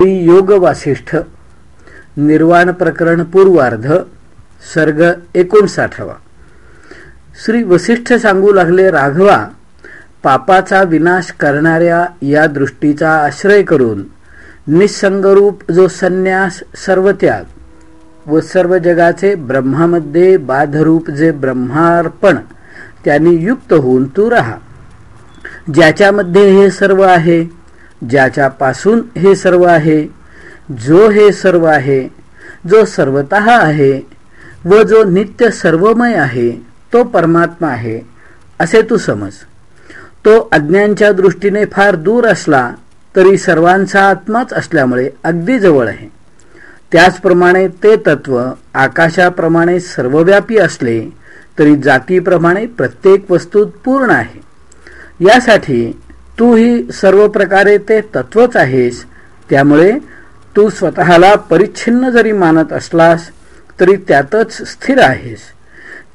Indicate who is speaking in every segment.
Speaker 1: योग वासिष्ठ निर्वाण प्रकरण पूर्वार्ध. सर्ग एकोणसाठावा. श्री वसिष्ठ सांगू लागले राघवा पापाचा विनाश करणाऱ्या या दृष्टीचा आश्रय करून निसंगरूप जो संन्यास सर्व त्याग व सर्व जगाचे ब्रह्मामध्ये बाधरूप जे ब्रह्मार्पण त्यांनी युक्त होऊन तू राहा. ज्याच्यामध्ये हे सर्व आहे ज्याच्यापासून हे सर्व आहे जो हे सर्व आहे जो सर्वत आहे व जो नित्य सर्वमय आहे तो परमात्मा आहे असे तू समज. तो अज्ञांच्या दृष्टीने फार दूर असला तरी सर्वांचा आत्माच असल्यामुळे अगदी जवळ आहे. त्याचप्रमाणे ते तत्व आकाशाप्रमाणे सर्वव्यापी असले तरी जातीप्रमाणे प्रत्येक वस्तूत पूर्ण आहे. यासाठी तूही सर्व प्रकारे ते तत्वच आहेस. त्यामुळे तू स्वतःला परिच्छिन्न जरी मानत असलास तरी त्यातच स्थिर आहेस.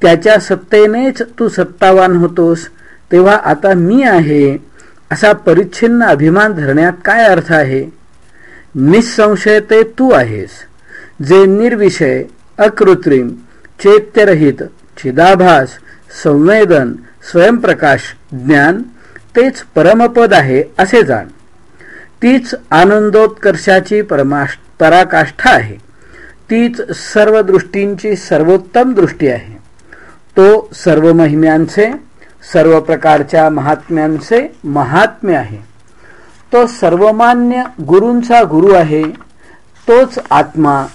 Speaker 1: त्याच्या सत्तेनेच तू सत्तावान होतोस. तेव्हा आता मी आहे. असा परिच्छिन्न अभिमान धरण्यात काय अर्थ आहे? निसंशय ते तू आहेस. जे निर्विषय अकृत्रिम चैत्यरहित चिदाभास संवेदन स्वयंप्रकाश ज्ञान तेच परमपद आहे असे जाण. तीच आनंदोत्कर्षाची पराकाष्ठा आहे. तीच सर्व दृष्टींची सर्वोत्तम दृष्टी आहे. तो सर्व महिम्यांचे सर्व प्रकारच्या महात्म्यांचे महात्म्य आहे. तो सर्वमान्य गुरूंचा गुरु आहे. तोच आत्मा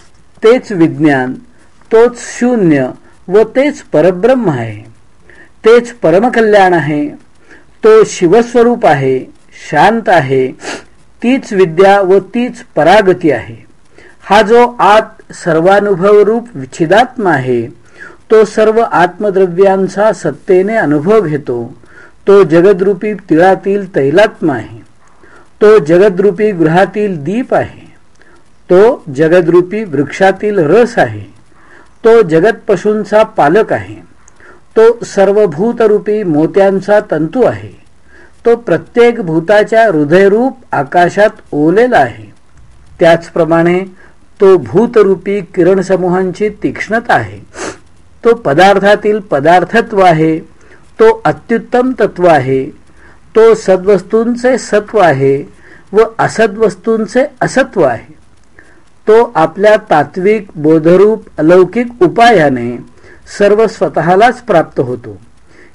Speaker 1: तेच विज्ञान तोच शून्य व तेच परब्रह्म आहे. तेच परमकल्याण आहे. तो शिवस्वरूप आहे शांत आहे तीच विद्या व तीच परागती आहे. हा जो आत सर्वानुभव रूप विच्छिदात्मा आहे तो सर्व आत्मद्रव्यांचा सत्तेने अनुभव घेतो. तो जगद्रूपी तिळातील तैलात्मा आहे. तो जगद्रूपी गृहातील दीप आहे. तो जगद्रूपी वृक्षातील रस आहे. तो जगत पशूंचा पालक आहे. तो सर्वभूतरूपी मोत्यांचा तंतू आहे. तो प्रत्येक भूताच्या हृदयरूप आकाशात ओलेला आहे. त्याचप्रमाणे तो भूतरूपी किरण समूहांची तीक्ष्णता आहे. तो पदार्थातील पदार्थत्व आहे. तो अत्युत्तम तत्व आहे. तो सद्वस्तूंचे सत्व आहे व असद्वस्तूंचे असत्व आहे. तो आपल्या तात्विक बोधरूप अलौकिक उपायाने सर्व स्वतःलाच प्राप्त होतो.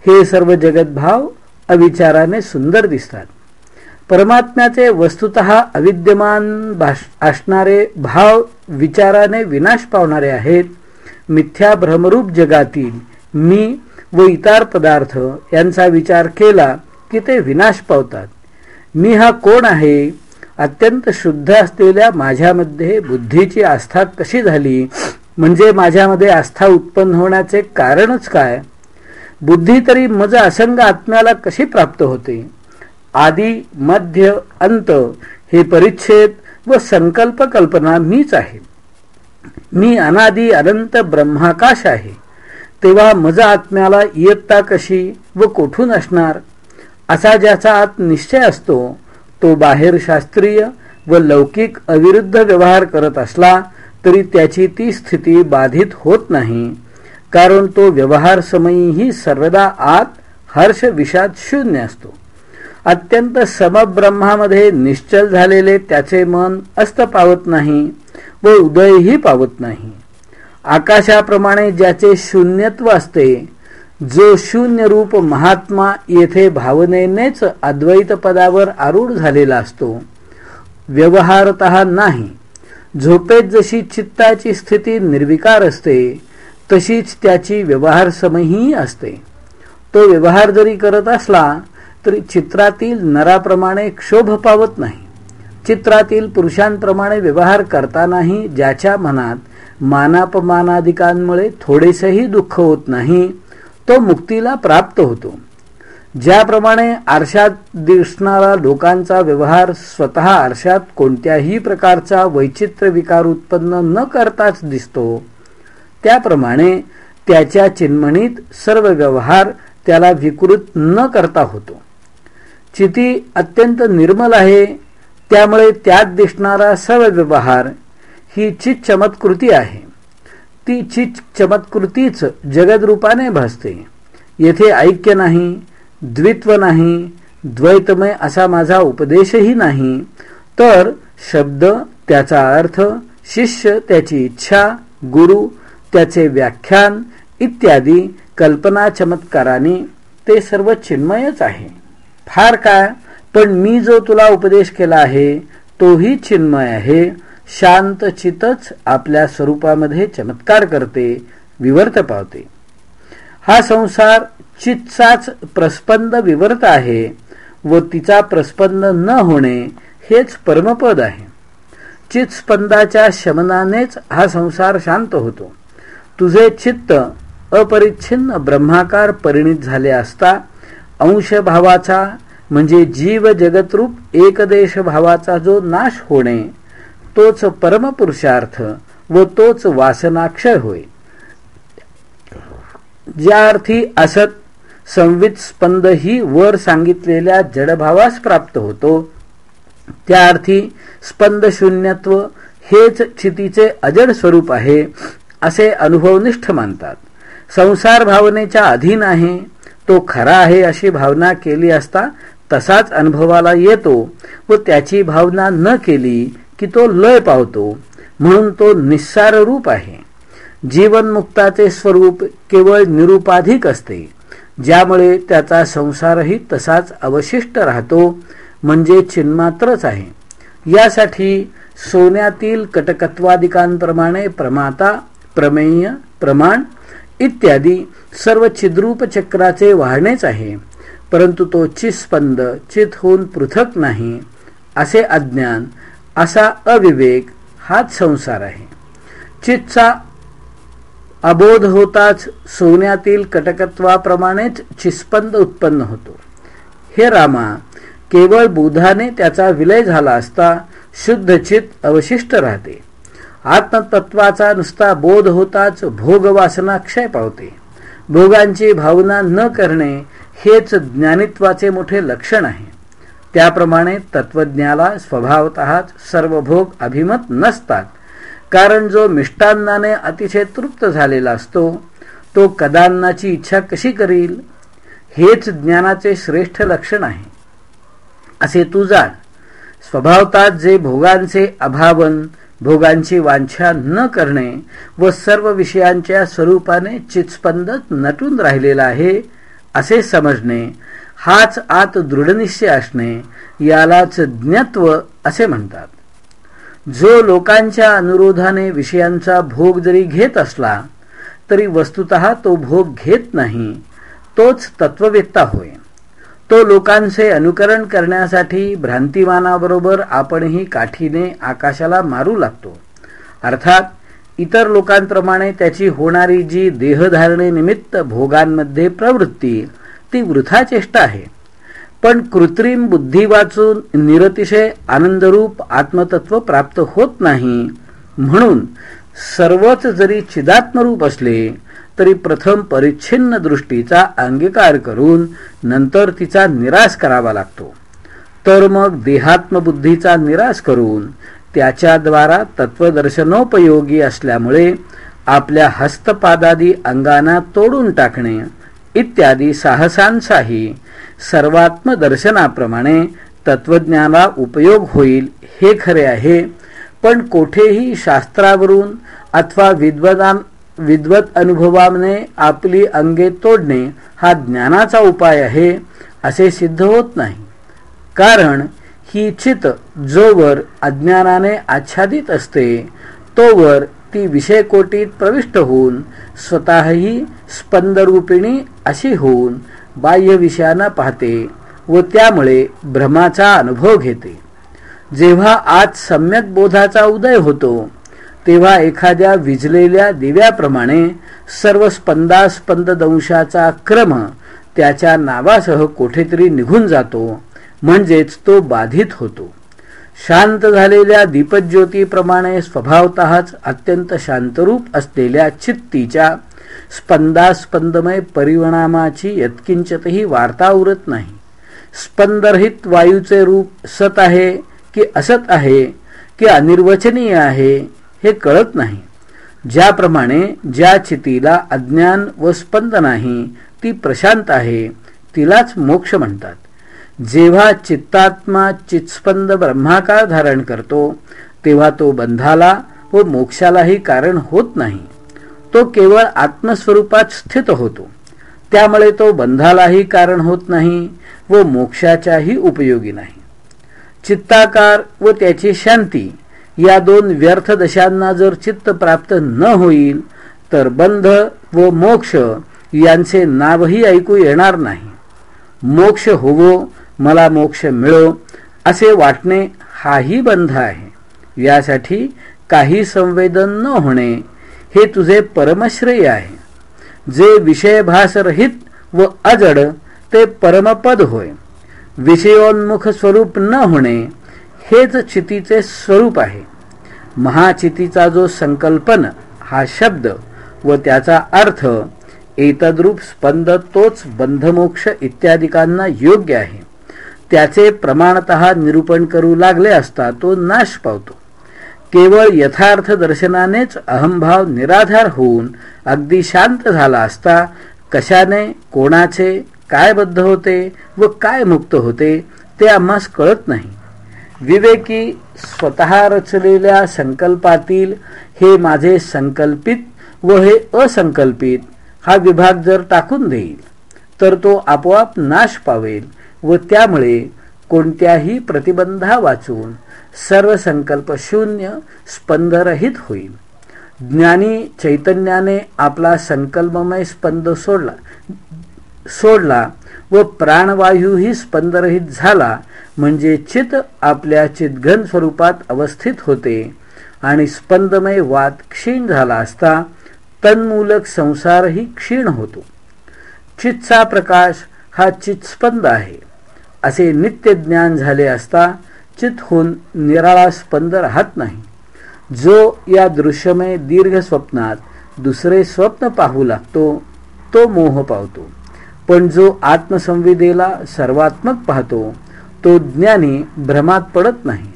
Speaker 1: हे सर्व जगद्भाव अविचाराने सुंदर दिसतात. परमात्म्याचे वस्तुत अविद्यमान भाष असणारे भाव विचाराने विनाश पावणारे आहेत. मिथ्या भ्रमरूप जगातील मी व इतर पदार्थ यांचा विचार केला की ते विनाश पावतात. मी हा कोण आहे? अत्यंत शुद्ध असलेल्या माझ्यामध्ये बुद्धीची आस्था कशी झाली? म्हणजे माझ्यामध्ये आस्था उत्पन्न होण्याचे कारणच काय? बुद्धी तरी मज असंग आत्म्याला कशी प्राप्त होते? आदी मध्य अंत हे परिच्छेद व संकल्प कल्पना मीच आहे. मी अनादी अनंत ब्रह्माकाश आहे. तेव्हा मज आत्म्याला इयत्ता कशी व कोठून असणार? असा ज्याचा आत निश्चय असतो तो बाहेर शास्त्रीय व लौकिक अविरुद्ध व्यवहार करत असला तरी त्याची ती स्थिती बाधित होत नाही कारण तो व्यवहार समयीही सर्वदा आत हर्ष विषाद शून्य असतो. अत्यंत समब्रह्मामध्ये निश्चल झालेले त्याचे मन अस्त पावत नाही व उदयही पावत नाही. आकाशाप्रमाणे ज्याचे शून्यत्व असते जो शून्य रूप महात्मा येथे भावनेनेच अद्वैत पदावर आरूढ झालेला असतो व्यवहारत नाही. झोपेत जशी चित्ताची स्थिती निर्विकार असते तशीच त्याची व्यवहार समयही असते. तो व्यवहार जरी करत असला तरी चित्रातील नराप्रमाणे क्षोभ पावत नाही. चित्रातील पुरुषांप्रमाणे व्यवहार करतानाही ज्याच्या मनात मानापमानाधिकांमुळे थोडेसेही दुःख होत नाही तो मुक्तीला प्राप्त होतो. ज्याप्रमाणे आरशात दिसणारा लोकांचा व्यवहार स्वतः आरशात कोणत्याही प्रकारचा वैचित्र्य विकार उत्पन्न न करताच दिसतो. त्याप्रमाणे त्याच्या चिन्मणीत सर्व व्यवहार त्याला विकृत न करता होतो. चिती अत्यंत निर्मल आहे त्यामुळे त्यात दिसणारा सर्व व्यवहार ही चित चमत्कृती आहे. ती चित चमत्कृतीच जगदरूपाने भासते. येथे ऐक्य नाही द्वित्व नाही द्वैतमय असा माझा उपदेशही नाही. तर शब्द त्याचा अर्थ शिष्य त्याची इच्छा गुरु त्याचे व्याख्यान इत्यादी कल्पना चमत्काराने ते सर्व चिन्मयच आहे. फार काय पण मी जो तुला उपदेश केला आहे तोही चिन्मय आहे. शांत चितच आपल्या स्वरूपामध्ये चमत्कार करते विवर्त पावते. हा संसार चितचाच प्रस्पंद विवर्त आहे व तिचा प्रस्पंद न होणे हेच परमपद आहे. चितस्पंदाच्या शमनानेच हा संसार शांत होतो. तुझे चित्त अपरिच्छिन्न ब्रह्माकार परिणित झाले असता अंशभावाचा म्हणजे जीव जगतरूप एकदेश भावाचा जो नाश होणे तोच परमपुरुषार्थ व तोच वासनाक्षय होय. ज्या अर्थी असत संवित स्पंद ही वर सांगितलेल्या जडभावास प्राप्त होतो. त्या अर्थी स्पंद शून्यत्व हेच क्षितीचे अजड स्वरूप आहे असे अनुभवनिष्ठ मानतात. संसार भावनेच्या अधीन आहे तो खरा आहे अशी भावना केली असता तसाच अनुभवाला येतो व त्याची भावना न केली की तो लय पावतो म्हणून तो निस्सार रूप आहे. जीवनमुक्ताचे स्वरूप केवळ निरुपाधिक असते. ज्यामुळे त्याचा संसारही तसाच अवशिष्ट राहतो म्हणजे चिन्मात्रच आहे. यासाठी सोन्यातील कटकत्वादिकांप्रमाणे प्रमाता प्रमेय प्रमाण इत्यादी सर्व छिद्रूप चक्राचे वाहणेच आहे. परंतु तो चिस्पंद चित होऊन पृथक नाही असे अज्ञान असा अविवेक हाच संसार आहे. चितचा अबोध होताच सोन्यातील कटकत्वाप्रमाणेच चिस्पंद उत्पन्न होतो. हे रामा केवळ बुधाने त्याचा विलय झाला असता शुद्ध चित अवशिष्ट राहते. आत्मतत्वाचा नुसता बोध होताच भोगवासना क्षय पावते. भोगांची भावना न करणे हेच ज्ञानित्वाचे मोठे लक्षण आहे. त्याप्रमाणे तत्वज्ञाला स्वभावतःच सर्व भोग अभिमत नसतात. कारण जो मिष्टान्नाने अतिशय तृप्त झालेला असतो तो कदान्नाची इच्छा कशी करील हेच ज्ञानाचे श्रेष्ठ लक्षण आहे. असे तू जाण स्वभावतात जे भोगांचे अभावन भोगांची वांछा न करणे व सर्व विषयांच्या स्वरूपाने चित्स्पंदत नटून राहिलेला आहे असे समजणे हाच आत दृढनिश्चय असणे यालाच ज्ञत्व असे म्हणतात. जो लोकांच्या अनुरोधाने विषयांचा भोग जरी घेत असला तरी वस्तुत तो भोग घेत नाही तोच तत्ववेत्ता होय. तो लोकांचे अनुकरण करण्यासाठी भ्रांतिमानाबरोबर आपणही काठीने आकाशाला मारू लागतो. अर्थात इतर लोकांप्रमाणे त्याची होणारी जी देहधारणेनिमित्त भोगांमध्ये प्रवृत्ती ती वृथा चेष्टा आहे. पण कृत्रिम बुद्धी वाचून निरतिशय आनंदरूप आत्मतत्व प्राप्त होत नाही. म्हणून सर्वच जरी चिदात्मरूप असले तरी प्रथम परिच्छिन्न दृष्टीचा अंगीकार करून नंतर तिचा निराश करावा लागतो. तर मग देहात्मबुद्धीचा निराश करून त्याच्याद्वारा तत्वदर्शनोपयोगी असल्यामुळे आपल्या हस्तपादादी अंगांना तोडून टाकणे इत्यादी साहसांचाही सर्वात्म दर्शनाप्रमाणे तत्वज्ञानाला उपयोग होईल हे खरे आहे. पण कोठेही शास्त्रावरून अथवा विद्वदान विद्वत अनुभवाने आपली अंगे तोडणे हा ज्ञानाचा उपाय आहे असे सिद्ध होत नाही. कारण ही चित जोवर अज्ञानाने आच्छादित असते तोवर ती विषयकोटीत प्रविष्ट होऊन स्वतःही स्पंदरूपिणी अशी होऊन बाह्य विषयांना पाहते व त्यामुळे भ्रमाचा अनुभव घेते. जेव्हा आज सम्यक बोधाचा उदय होतो तेव्हा एखाद्या विजलेल्या दिव्याप्रमाणे सर्व स्पंदास्पंद दंशाचा क्रम त्याच्या नावासह कोठेतरी निघून जातो म्हणजेच तो बाधित होतो. शांत झालेल्या दीपज्योतीप्रमाणे स्वभावतःच अत्यंत शांतरूप असलेल्या चित्तीच्या स्पंदास्पंदमय परिणामाची यत्किंचतही वार्ता उरत नाही. स्पंदरहित वायूचे रूप सत आहे की असत आहे की अनिर्वचनीय आहे हे कळत नाही. ज्याप्रमाणे ज्या चितीला अज्ञान व स्पंद नाही ती प्रशांत आहे तिलाच मोक्ष म्हणतात. जेव्हा चित्तात्मा चित्स्पंद ब्रह्माकार धारण करतो तेव्हा तो बंधाला व मोक्षालाही कारण होत नाही. तो केवळ आत्मस्वरूपात स्थित होतो. त्यामुळे तो बंधालाही कारण होत नाही व मोक्षाच्याही उपयोगी नाही. चित्ताकार व त्याची शांती या दोन व्यर्थ दशांना जर चित्त प्राप्त न होईल तर बंध व मोक्ष यांचे नावही ऐकू येणार नाही. मोक्ष होवो मला मोक्ष मिळो असे वाटणे हाही बंध आहे. यासाठी काही संवेदन न होणे हे तुझे परमश्रेय आहे. जे विषयभासरहित व अजड ते परमपद होय. विषयोन्मुख स्वरूप न होणे हेच चितीचे स्वरूप आहे. महाचितीचा जो संकल्पन हा शब्द व त्याचा अर्थ एतद्रूप स्पंद तोच बंधमोक्ष इत्यादिकांना योग्य आहे. त्याचे प्रमाणत निरूपण करू लागले असता तो नाश पावतो. केवळ यथार्थ दर्शनानेच अहंभाव निराधार होऊन अगदी शांत झाला असता कशाने कोणाचे काय बद्ध होते व काय मुक्त होते ते आम्हास कळत नाही. विवेकी स्वतः रचलेल्या संकल्पातील हे माझे संकल्पित व हे असंकल्पित हा विभाग जर टाकून देईल तर तो आपोआप नाश पावेल व त्यामुळे कोणत्याही प्रतिबंधा वाचून सर्व संकल्प शून्य स्पंदरहित होईल. ज्ञानी चैतन्याने आपला संकल्पमय स्पंद सोडला सोडला व प्राणवायूही स्पंदरहित झाला म्हणजे चित आपल्या चितघन स्वरूपात अवस्थित होते आणि स्पंदमय वाद क्षीण झाला असता तन्मूलक संसारही क्षीण होतो. चितचा प्रकाश हा चितस्पंद आहे. असे नित्य ज्ञान झाले असता चित होऊन निराळा स्पंद राहत नाही. जो या दृश्यमय दीर्घ स्वप्नात दुसरे स्वप्न पाहू लागतो तो मोह पावतो. पण जो आत्मसंविदेला सर्वात्मक पाहतो तो ज्ञानी भ्रमात पडत नाही.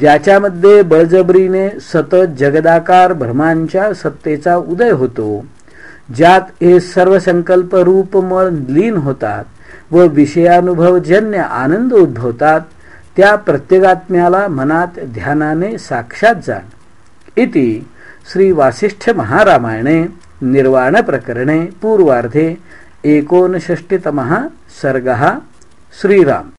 Speaker 1: ज्याच्यामध्ये बळजबरीने सतत जगदाकार भ्रमांच्या सत्तेचा उदय होतो ज्यात हे सर्व संकल्प रूपमळ लीन होतात व विषयानुभवजन्य आनंद उद्भवतात त्या प्रत्येकात्म्याला मनात ध्यानाने साक्षात जाण. इति श्री वासिष्ठ महारामायणे निर्वाण प्रकरणे पूर्वार्धे एकोनषष्टितमः सर्गः श्रीराम.